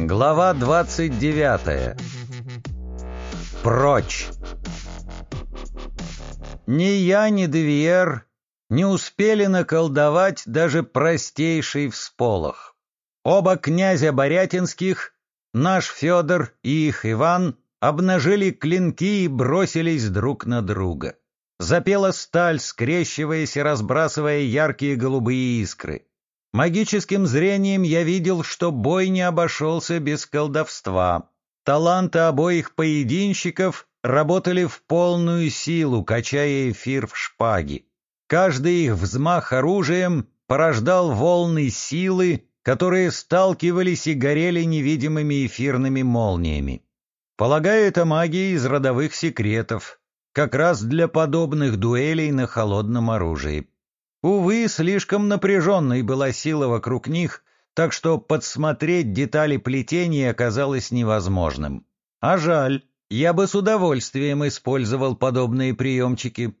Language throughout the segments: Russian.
Глава 29. Прочь. Ни я, ни Девиер не успели наколдовать даже простейший всполох. Оба князя Борятинских, наш Федор и их Иван, обнажили клинки и бросились друг на друга. Запела сталь, скрещиваясь и разбрасывая яркие голубые искры. Магическим зрением я видел, что бой не обошелся без колдовства. Таланты обоих поединщиков работали в полную силу, качая эфир в шпаге. Каждый их взмах оружием порождал волны силы, которые сталкивались и горели невидимыми эфирными молниями. Полагаю, это магия из родовых секретов, как раз для подобных дуэлей на холодном оружии. Увы, слишком напряженной была сила вокруг них, так что подсмотреть детали плетения оказалось невозможным. А жаль, я бы с удовольствием использовал подобные приемчики.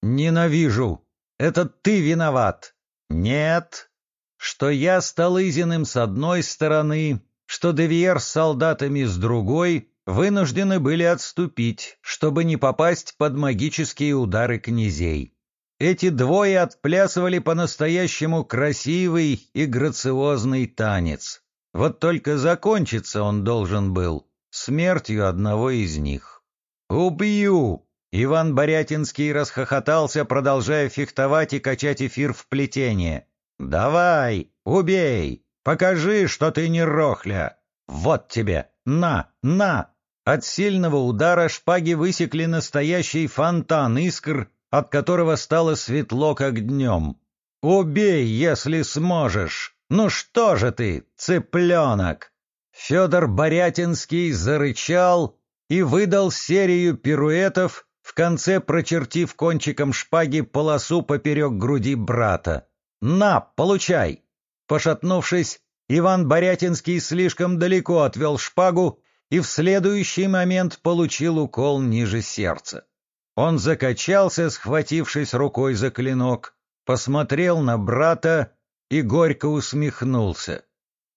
Ненавижу. Это ты виноват. Нет. Что я стал Изиным с одной стороны, что Девиер с солдатами с другой, вынуждены были отступить, чтобы не попасть под магические удары князей. Эти двое отплясывали по-настоящему красивый и грациозный танец. Вот только закончиться он должен был смертью одного из них. «Убью!» Иван Борятинский расхохотался, продолжая фехтовать и качать эфир в плетение. «Давай, убей! Покажи, что ты не рохля! Вот тебе! На, на!» От сильного удара шпаги высекли настоящий фонтан искр, от которого стало светло, как днем. «Убей, если сможешь! Ну что же ты, цыпленок!» Федор Борятинский зарычал и выдал серию пируэтов, в конце прочертив кончиком шпаги полосу поперек груди брата. «На, получай!» Пошатнувшись, Иван Борятинский слишком далеко отвел шпагу и в следующий момент получил укол ниже сердца. Он закачался, схватившись рукой за клинок, посмотрел на брата и горько усмехнулся.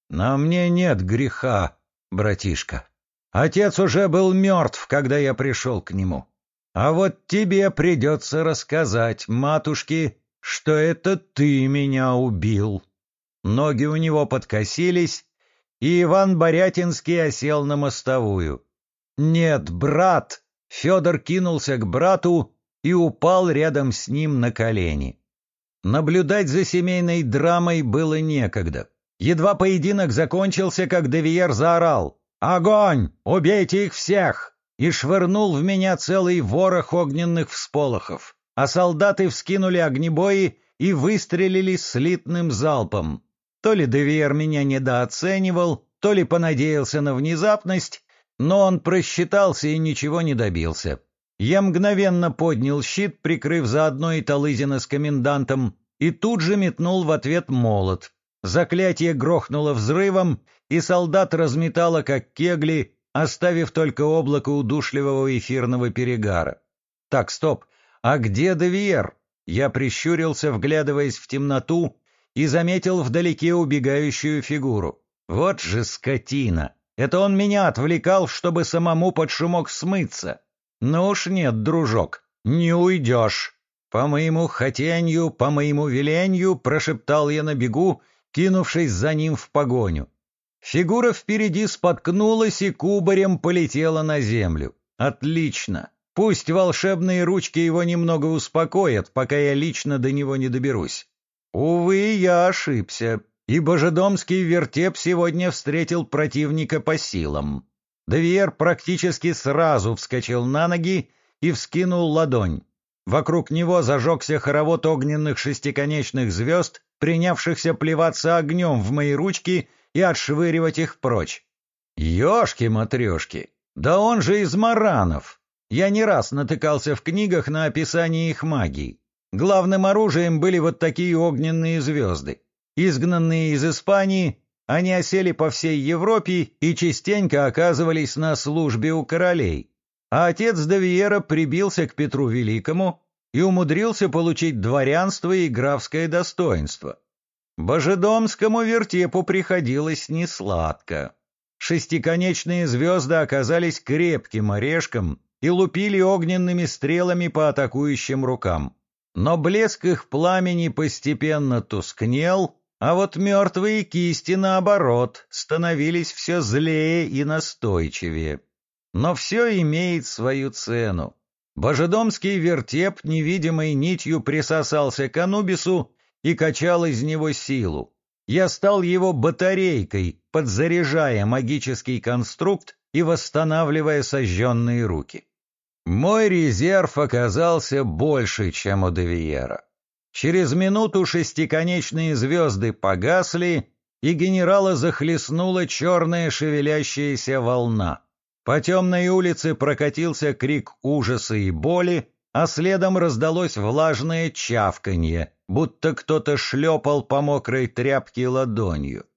«На мне нет греха, братишка. Отец уже был мертв, когда я пришел к нему. А вот тебе придется рассказать матушке, что это ты меня убил». Ноги у него подкосились, и Иван Борятинский осел на мостовую. «Нет, брат!» Федор кинулся к брату и упал рядом с ним на колени. Наблюдать за семейной драмой было некогда. Едва поединок закончился, как Девиер заорал «Огонь! Убейте их всех!» и швырнул в меня целый ворох огненных всполохов, а солдаты вскинули огнебои и выстрелили слитным залпом. То ли Девиер меня недооценивал, то ли понадеялся на внезапность, но он просчитался и ничего не добился. Я мгновенно поднял щит, прикрыв заодно и Талызина с комендантом, и тут же метнул в ответ молот. Заклятие грохнуло взрывом, и солдат разметало, как кегли, оставив только облако удушливого эфирного перегара. Так, стоп, а где Девиер? Я прищурился, вглядываясь в темноту, и заметил вдалеке убегающую фигуру. Вот же скотина! Это он меня отвлекал, чтобы самому под шумок смыться. Ну уж нет, дружок, не уйдешь. По моему хотенью, по моему веленью, прошептал я на бегу, кинувшись за ним в погоню. Фигура впереди споткнулась и кубарем полетела на землю. Отлично. Пусть волшебные ручки его немного успокоят, пока я лично до него не доберусь. Увы, я ошибся и божедомский вертеп сегодня встретил противника по силам. Девиер практически сразу вскочил на ноги и вскинул ладонь. Вокруг него зажегся хоровод огненных шестиконечных звезд, принявшихся плеваться огнем в мои ручки и отшвыривать их прочь. Ёшки-матрёшки! Да он же из маранов! Я не раз натыкался в книгах на описание их магии. Главным оружием были вот такие огненные звезды. Изгнанные из Испании, они осели по всей Европе и частенько оказывались на службе у королей. А отец Давиера прибился к Петру Великому и умудрился получить дворянство и графское достоинство. Божедомскому вертепу приходилось несладко. Шестиконечные звезды оказались крепким орешком и лупили огненными стрелами по атакующим рукам. Но блеск их пламени постепенно тускнел, а вот мертвые кисти, наоборот, становились все злее и настойчивее. Но все имеет свою цену. Божедомский вертеп невидимой нитью присосался к Анубису и качал из него силу. Я стал его батарейкой, подзаряжая магический конструкт и восстанавливая сожженные руки. Мой резерв оказался больше, чем у Девиера. Через минуту шестиконечные звезды погасли, и генерала захлестнула черная шевелящаяся волна. По темной улице прокатился крик ужаса и боли, а следом раздалось влажное чавканье, будто кто-то шлепал по мокрой тряпке ладонью.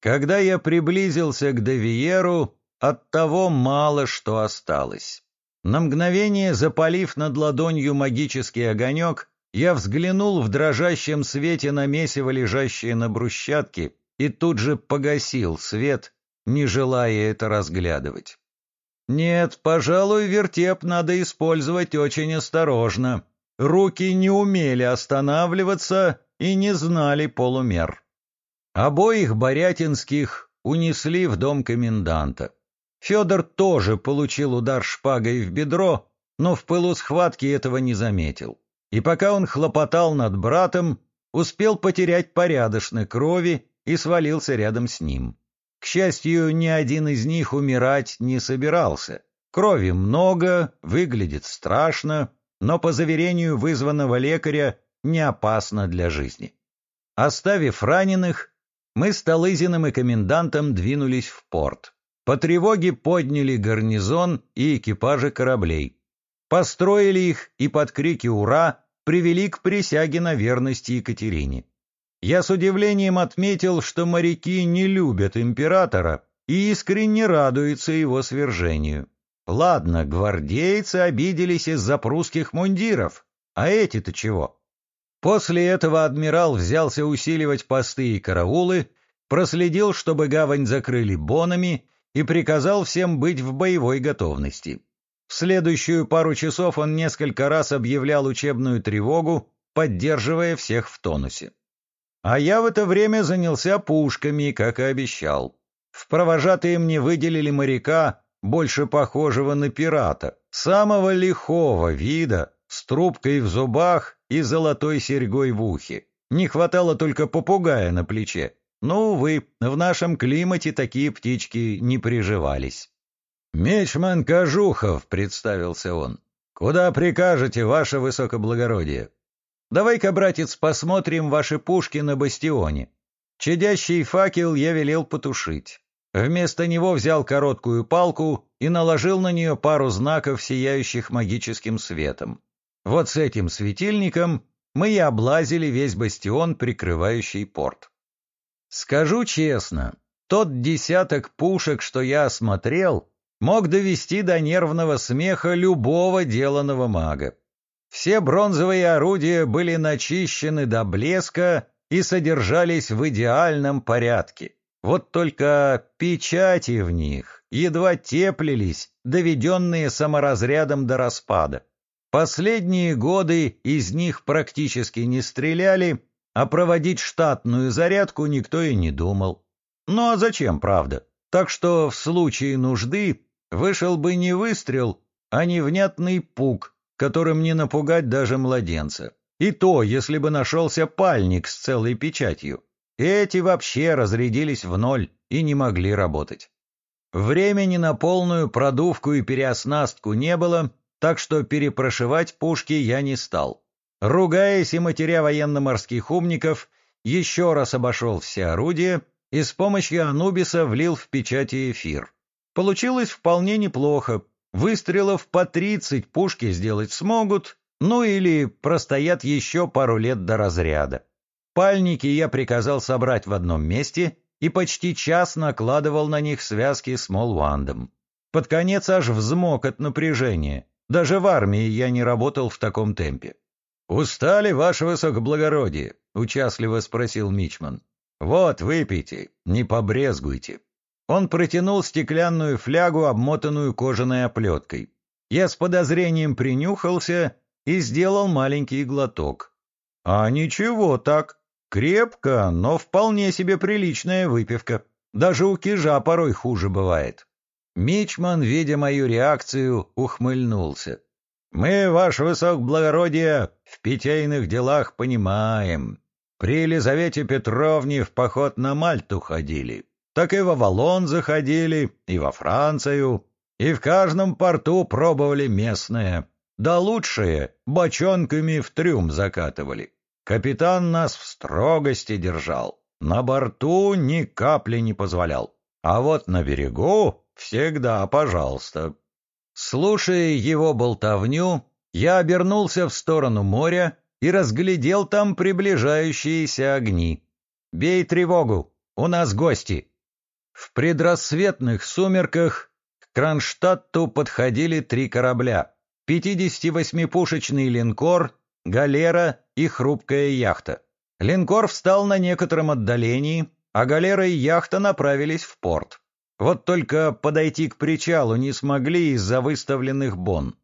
Когда я приблизился к Девиеру, от того мало что осталось. На мгновение, запалив над ладонью магический огонек, я взглянул в дрожащем свете на месиво, лежащее на брусчатке, и тут же погасил свет, не желая это разглядывать. Нет, пожалуй, вертеп надо использовать очень осторожно. Руки не умели останавливаться и не знали полумер. Обоих Борятинских унесли в дом коменданта. Федор тоже получил удар шпагой в бедро, но в пылу схватки этого не заметил и пока он хлопотал над братом, успел потерять порядочно крови и свалился рядом с ним. К счастью, ни один из них умирать не собирался. Крови много, выглядит страшно, но, по заверению вызванного лекаря, не опасно для жизни. Оставив раненых, мы с Талызиным и комендантом двинулись в порт. По тревоге подняли гарнизон и экипажи кораблей. Построили их и под крики «Ура!» привели к присяге на верность Екатерине. Я с удивлением отметил, что моряки не любят императора и искренне радуются его свержению. Ладно, гвардейцы обиделись из-за прусских мундиров, а эти-то чего? После этого адмирал взялся усиливать посты и караулы, проследил, чтобы гавань закрыли бонами и приказал всем быть в боевой готовности. Следующую пару часов он несколько раз объявлял учебную тревогу, поддерживая всех в тонусе. А я в это время занялся пушками, как и обещал. В провожатые мне выделили моряка, больше похожего на пирата, самого лихого вида, с трубкой в зубах и золотой серьгой в ухе. Не хватало только попугая на плече. Но, увы, в нашем климате такие птички не приживались. «Мечман Кожухов», — представился он. «Куда прикажете, ваше высокоблагородие?» «Давай-ка, братец, посмотрим ваши пушки на бастионе». Чадящий факел я велел потушить. Вместо него взял короткую палку и наложил на нее пару знаков, сияющих магическим светом. Вот с этим светильником мы и облазили весь бастион, прикрывающий порт. Скажу честно, тот десяток пушек, что я осмотрел, мог довести до нервного смеха любого деланного мага. Все бронзовые орудия были начищены до блеска и содержались в идеальном порядке. Вот только печати в них едва теплились, доведенные саморазрядом до распада. Последние годы из них практически не стреляли, а проводить штатную зарядку никто и не думал. Ну а зачем, правда? Так что в случае нужды вышел бы не выстрел, а невнятный пук, которым не напугать даже младенца. И то, если бы нашелся пальник с целой печатью. Эти вообще разрядились в ноль и не могли работать. Времени на полную продувку и переоснастку не было, так что перепрошивать пушки я не стал. Ругаясь и матеря военно-морских умников, еще раз обошел все орудия и с помощью Анубиса влил в печати эфир. Получилось вполне неплохо. Выстрелов по тридцать пушки сделать смогут, ну или простоят еще пару лет до разряда. Пальники я приказал собрать в одном месте и почти час накладывал на них связки с молвандом. Под конец аж взмок от напряжения. Даже в армии я не работал в таком темпе. «Устали, ваше высокоблагородие?» — участливо спросил Мичман. «Вот, выпейте, не побрезгуйте». Он протянул стеклянную флягу, обмотанную кожаной оплеткой. Я с подозрением принюхался и сделал маленький глоток. А ничего так. Крепко, но вполне себе приличная выпивка. Даже у кижа порой хуже бывает. Мичман, видя мою реакцию, ухмыльнулся. «Мы, ваше высокоблагородие, в питейных делах понимаем. При Елизавете Петровне в поход на Мальту ходили, так и в Авалон заходили, и во Францию, и в каждом порту пробовали местное. Да лучшее бочонками в трюм закатывали. Капитан нас в строгости держал, на борту ни капли не позволял. А вот на берегу всегда пожалуйста. Слушая его болтовню, я обернулся в сторону моря и разглядел там приближающиеся огни. «Бей тревогу! У нас гости!» В предрассветных сумерках к Кронштадту подходили три корабля. 58-пушечный линкор, галера и хрупкая яхта. Линкор встал на некотором отдалении, а галера и яхта направились в порт. Вот только подойти к причалу не смогли из-за выставленных бон.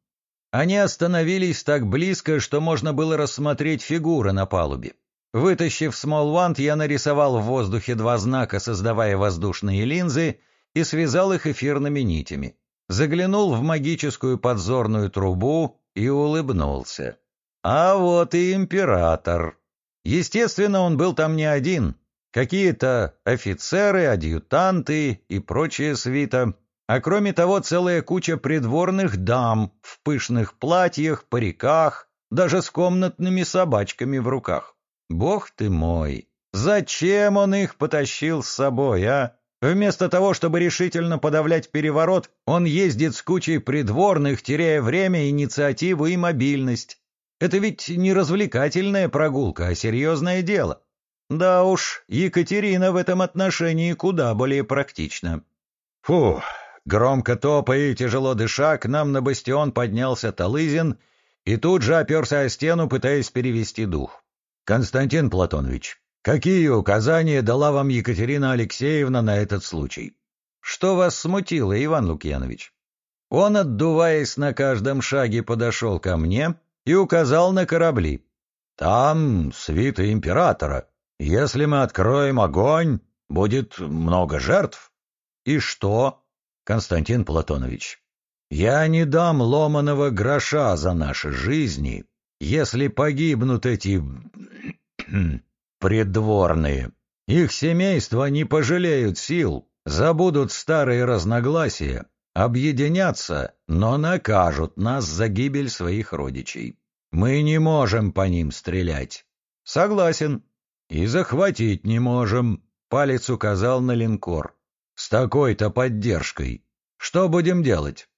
Они остановились так близко, что можно было рассмотреть фигуры на палубе. Вытащив смолвант, я нарисовал в воздухе два знака, создавая воздушные линзы, и связал их эфирными нитями. Заглянул в магическую подзорную трубу и улыбнулся. А вот и император. Естественно, он был там не один какие-то офицеры, адъютанты и прочая свита, а кроме того целая куча придворных дам в пышных платьях, париках, даже с комнатными собачками в руках. Бог ты мой! Зачем он их потащил с собой, а? Вместо того, чтобы решительно подавлять переворот, он ездит с кучей придворных, теряя время, инициативу и мобильность. Это ведь не развлекательная прогулка, а серьезное дело. Да уж, Екатерина в этом отношении куда более практична. Фу, громко топая и тяжело дыша, к нам на бастион поднялся Талызин и тут же оперся о стену, пытаясь перевести дух. «Константин Платонович, какие указания дала вам Екатерина Алексеевна на этот случай?» «Что вас смутило, Иван Лукьянович?» Он, отдуваясь на каждом шаге, подошел ко мне и указал на корабли. «Там свита императора. Если мы откроем огонь, будет много жертв. И что, Константин Платонович, я не дам ломаного гроша за наши жизни, если погибнут эти придворные. Их семейства не пожалеют сил, забудут старые разногласия, объединятся, но накажут нас за гибель своих родичей. Мы не можем по ним стрелять. Согласен, «И захватить не можем», — палец указал на линкор. «С такой-то поддержкой. Что будем делать?»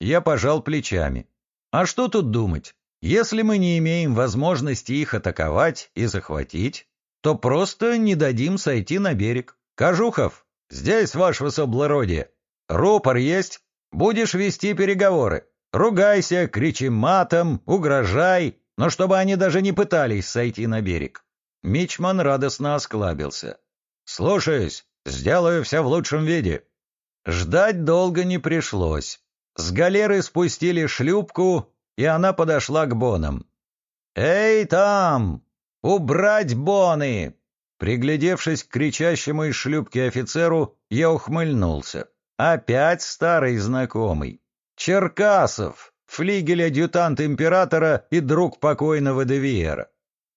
Я пожал плечами. «А что тут думать? Если мы не имеем возможности их атаковать и захватить, то просто не дадим сойти на берег. Кожухов, здесь ваше высоблородие. Рупор есть? Будешь вести переговоры. Ругайся, кричи матом, угрожай, но чтобы они даже не пытались сойти на берег. Мичман радостно осклабился. «Слушаюсь, сделаю все в лучшем виде». Ждать долго не пришлось. С галеры спустили шлюпку, и она подошла к бонам. «Эй, там! Убрать боны!» Приглядевшись к кричащему из шлюпки офицеру, я ухмыльнулся. Опять старый знакомый. Черкасов, флигель-адъютант императора и друг покойного Девиера.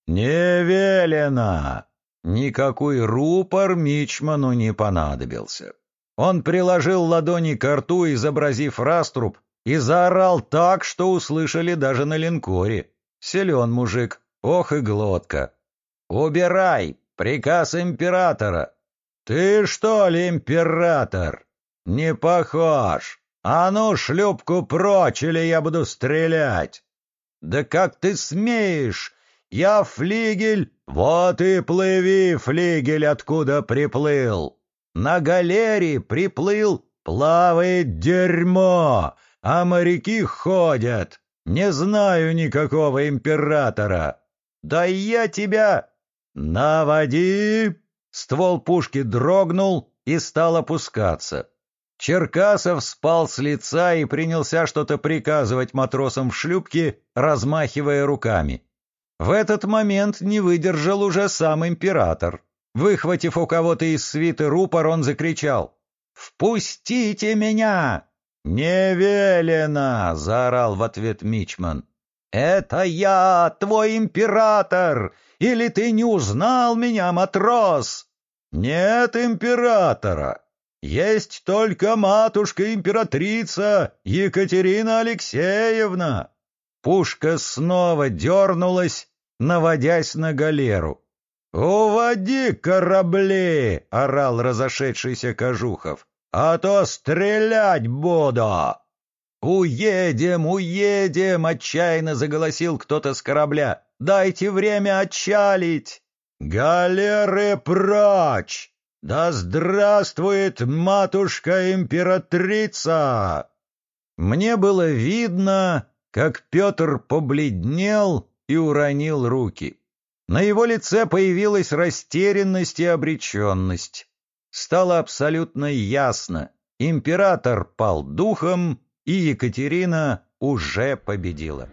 «Не велено!» Никакой рупор Мичману не понадобился. Он приложил ладони к рту, изобразив раструб, и заорал так, что услышали даже на линкоре. Силен мужик, ох и глотка. «Убирай! Приказ императора!» «Ты что ли император?» «Не похож! А ну, шлюпку прочь, или я буду стрелять!» «Да как ты смеешь!» Я флигель, вот и плыви, флигель, откуда приплыл. На галере приплыл, плавает дерьмо, а моряки ходят. Не знаю никакого императора. Да я тебя... Наводи! Ствол пушки дрогнул, и стал опускаться. Черкасов спал с лица и принялся что-то приказывать матросам в шлюпке, размахивая руками. В этот момент не выдержал уже сам император. Выхватив у кого-то из свиты рупор, он закричал «Впустите меня!» «Не велено!» — заорал в ответ Мичман. «Это я, твой император! Или ты не узнал меня, матрос?» «Нет императора!» Есть только матушка-императрица Екатерина Алексеевна. Пушка снова дернулась, наводясь на галеру. «Уводи корабли!» — орал разошедшийся Кожухов. «А то стрелять буду!» «Уедем, уедем!» — отчаянно заголосил кто-то с корабля. «Дайте время отчалить!» «Галеры прочь!» «Да здравствует матушка-императрица!» Мне было видно, как Петр побледнел и уронил руки. На его лице появилась растерянность и обреченность. Стало абсолютно ясно. Император пал духом, и Екатерина уже победила.